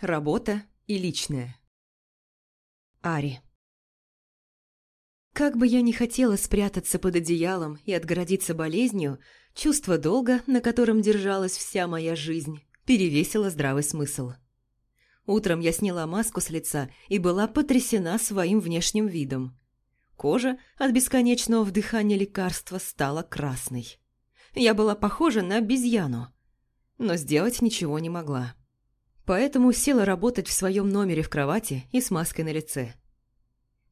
Работа и личное. Ари. Как бы я ни хотела спрятаться под одеялом и отгородиться болезнью, чувство долга, на котором держалась вся моя жизнь, перевесило здравый смысл. Утром я сняла маску с лица и была потрясена своим внешним видом. Кожа от бесконечного вдыхания лекарства стала красной. Я была похожа на обезьяну, но сделать ничего не могла. Поэтому села работать в своем номере в кровати и с маской на лице.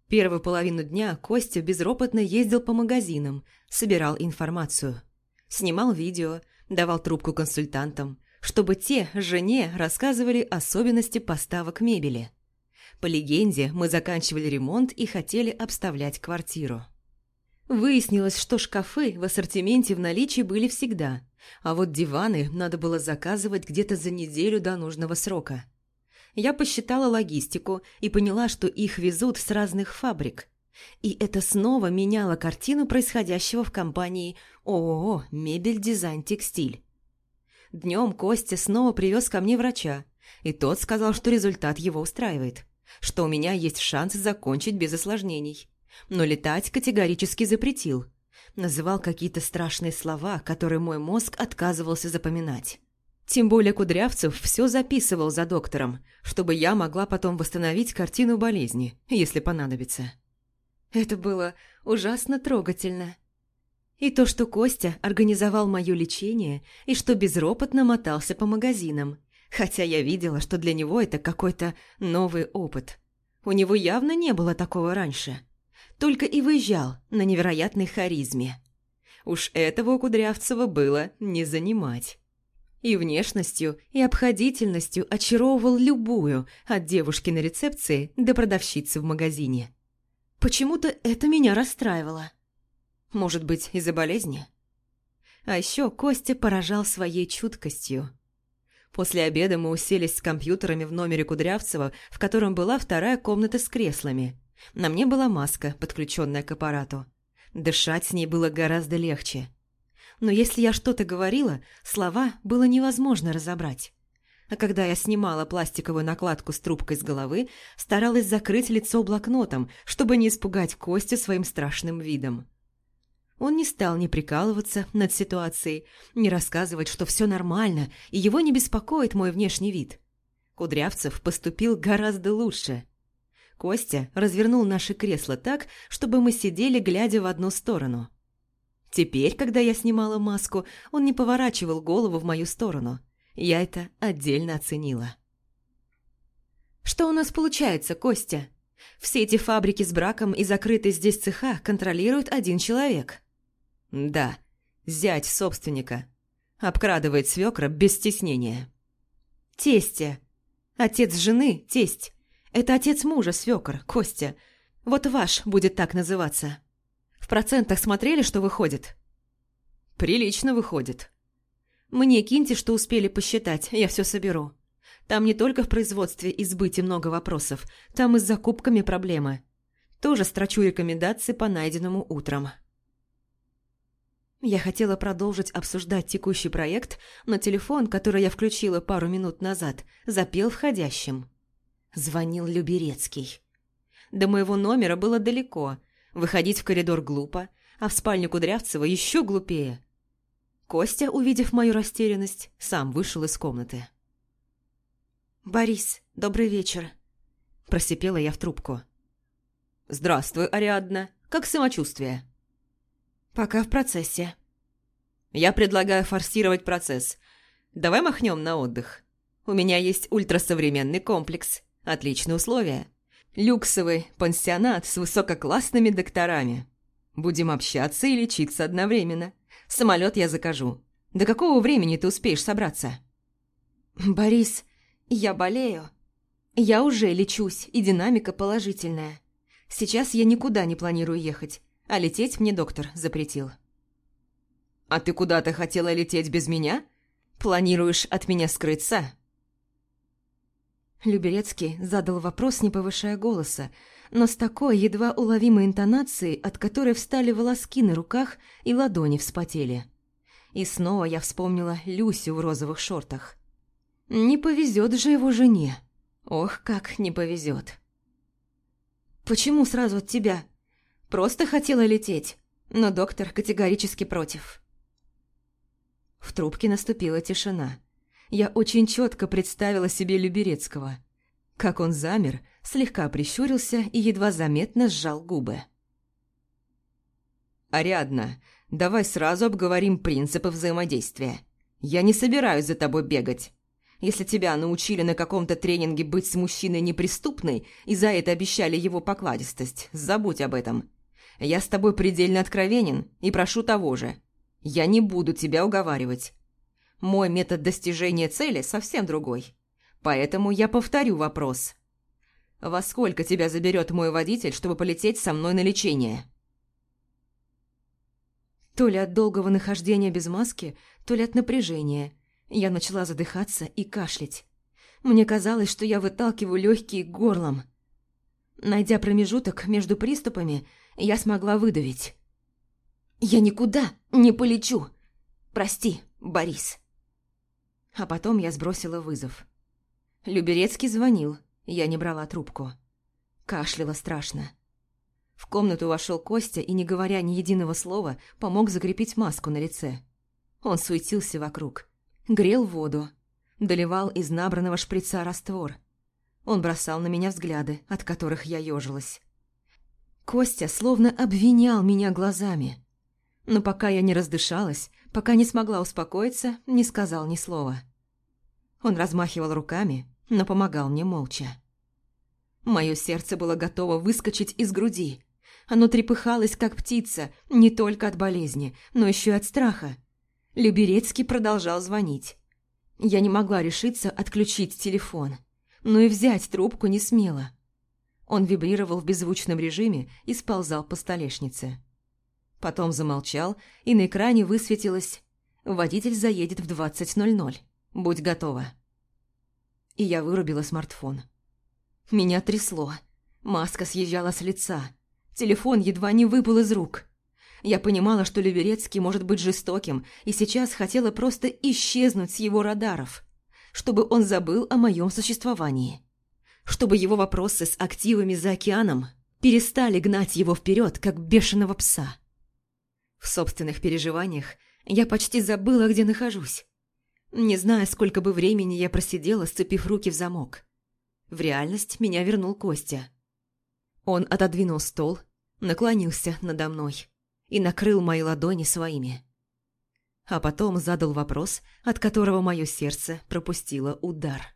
Первую половину дня Костя безропотно ездил по магазинам, собирал информацию. Снимал видео, давал трубку консультантам, чтобы те жене рассказывали особенности поставок мебели. По легенде, мы заканчивали ремонт и хотели обставлять квартиру. Выяснилось, что шкафы в ассортименте в наличии были всегда, а вот диваны надо было заказывать где-то за неделю до нужного срока. Я посчитала логистику и поняла, что их везут с разных фабрик. И это снова меняло картину происходящего в компании ООО «Мебель, дизайн, текстиль». Днем Костя снова привез ко мне врача, и тот сказал, что результат его устраивает, что у меня есть шанс закончить без осложнений но летать категорически запретил. Называл какие-то страшные слова, которые мой мозг отказывался запоминать. Тем более Кудрявцев все записывал за доктором, чтобы я могла потом восстановить картину болезни, если понадобится. Это было ужасно трогательно. И то, что Костя организовал мое лечение, и что безропотно мотался по магазинам, хотя я видела, что для него это какой-то новый опыт. У него явно не было такого раньше только и выезжал на невероятной харизме. Уж этого у Кудрявцева было не занимать. И внешностью, и обходительностью очаровывал любую, от девушки на рецепции до продавщицы в магазине. Почему-то это меня расстраивало. Может быть, из-за болезни? А еще Костя поражал своей чуткостью. После обеда мы уселись с компьютерами в номере Кудрявцева, в котором была вторая комната с креслами – на мне была маска, подключенная к аппарату. Дышать с ней было гораздо легче. Но если я что-то говорила, слова было невозможно разобрать. А когда я снимала пластиковую накладку с трубкой с головы, старалась закрыть лицо блокнотом, чтобы не испугать Костю своим страшным видом. Он не стал ни прикалываться над ситуацией, ни рассказывать, что все нормально, и его не беспокоит мой внешний вид. Кудрявцев поступил гораздо лучше – Костя развернул наши кресла так, чтобы мы сидели, глядя в одну сторону. Теперь, когда я снимала маску, он не поворачивал голову в мою сторону. Я это отдельно оценила. «Что у нас получается, Костя? Все эти фабрики с браком и закрытые здесь цеха контролирует один человек». «Да, зять собственника. Обкрадывает свекра без стеснения». «Тестя. Отец жены – тесть. Это отец мужа, свекор, Костя. Вот ваш будет так называться. В процентах смотрели, что выходит?» «Прилично выходит». «Мне киньте, что успели посчитать, я все соберу. Там не только в производстве и сбыте много вопросов, там и с закупками проблемы. Тоже строчу рекомендации по найденному утром». Я хотела продолжить обсуждать текущий проект, но телефон, который я включила пару минут назад, запел входящим. Звонил Люберецкий. До моего номера было далеко. Выходить в коридор глупо, а в спальню Кудрявцева еще глупее. Костя, увидев мою растерянность, сам вышел из комнаты. «Борис, добрый вечер», – просипела я в трубку. «Здравствуй, Ариадна. Как самочувствие?» «Пока в процессе». «Я предлагаю форсировать процесс. Давай махнем на отдых. У меня есть ультрасовременный комплекс. Отличные условия. Люксовый пансионат с высококлассными докторами. Будем общаться и лечиться одновременно. Самолет я закажу. До какого времени ты успеешь собраться? Борис, я болею. Я уже лечусь, и динамика положительная. Сейчас я никуда не планирую ехать, а лететь мне доктор запретил. А ты куда-то хотела лететь без меня? Планируешь от меня скрыться? Люберецкий задал вопрос, не повышая голоса, но с такой едва уловимой интонацией, от которой встали волоски на руках и ладони вспотели. И снова я вспомнила Люсю в розовых шортах. Не повезет же его жене. Ох, как не повезет. «Почему сразу от тебя? Просто хотела лететь, но доктор категорически против». В трубке наступила тишина. Я очень четко представила себе Люберецкого. Как он замер, слегка прищурился и едва заметно сжал губы. «Ариадна, давай сразу обговорим принципы взаимодействия. Я не собираюсь за тобой бегать. Если тебя научили на каком-то тренинге быть с мужчиной неприступной и за это обещали его покладистость, забудь об этом. Я с тобой предельно откровенен и прошу того же. Я не буду тебя уговаривать. Мой метод достижения цели совсем другой. Поэтому я повторю вопрос. Во сколько тебя заберет мой водитель, чтобы полететь со мной на лечение?» То ли от долгого нахождения без маски, то ли от напряжения. Я начала задыхаться и кашлять. Мне казалось, что я выталкиваю легкие горлом. Найдя промежуток между приступами, я смогла выдавить. «Я никуда не полечу! Прости, Борис!» А потом я сбросила вызов. Люберецкий звонил, я не брала трубку. Кашляла страшно. В комнату вошел Костя и, не говоря ни единого слова, помог закрепить маску на лице. Он суетился вокруг. Грел воду. Доливал из набранного шприца раствор. Он бросал на меня взгляды, от которых я ежилась. Костя словно обвинял меня глазами. Но пока я не раздышалась, пока не смогла успокоиться, не сказал ни слова. Он размахивал руками, но помогал мне молча. Мое сердце было готово выскочить из груди. Оно трепыхалось, как птица, не только от болезни, но еще и от страха. Люберецкий продолжал звонить. Я не могла решиться отключить телефон, но и взять трубку не смела. Он вибрировал в беззвучном режиме и сползал по столешнице. Потом замолчал, и на экране высветилось «Водитель заедет в 20.00. Будь готова». И я вырубила смартфон. Меня трясло. Маска съезжала с лица. Телефон едва не выпал из рук. Я понимала, что Люберецкий может быть жестоким, и сейчас хотела просто исчезнуть с его радаров, чтобы он забыл о моем существовании. Чтобы его вопросы с активами за океаном перестали гнать его вперед, как бешеного пса. В собственных переживаниях я почти забыла, где нахожусь. Не знаю, сколько бы времени я просидела, сцепив руки в замок. В реальность меня вернул Костя. Он отодвинул стол, наклонился надо мной и накрыл мои ладони своими. А потом задал вопрос, от которого мое сердце пропустило удар.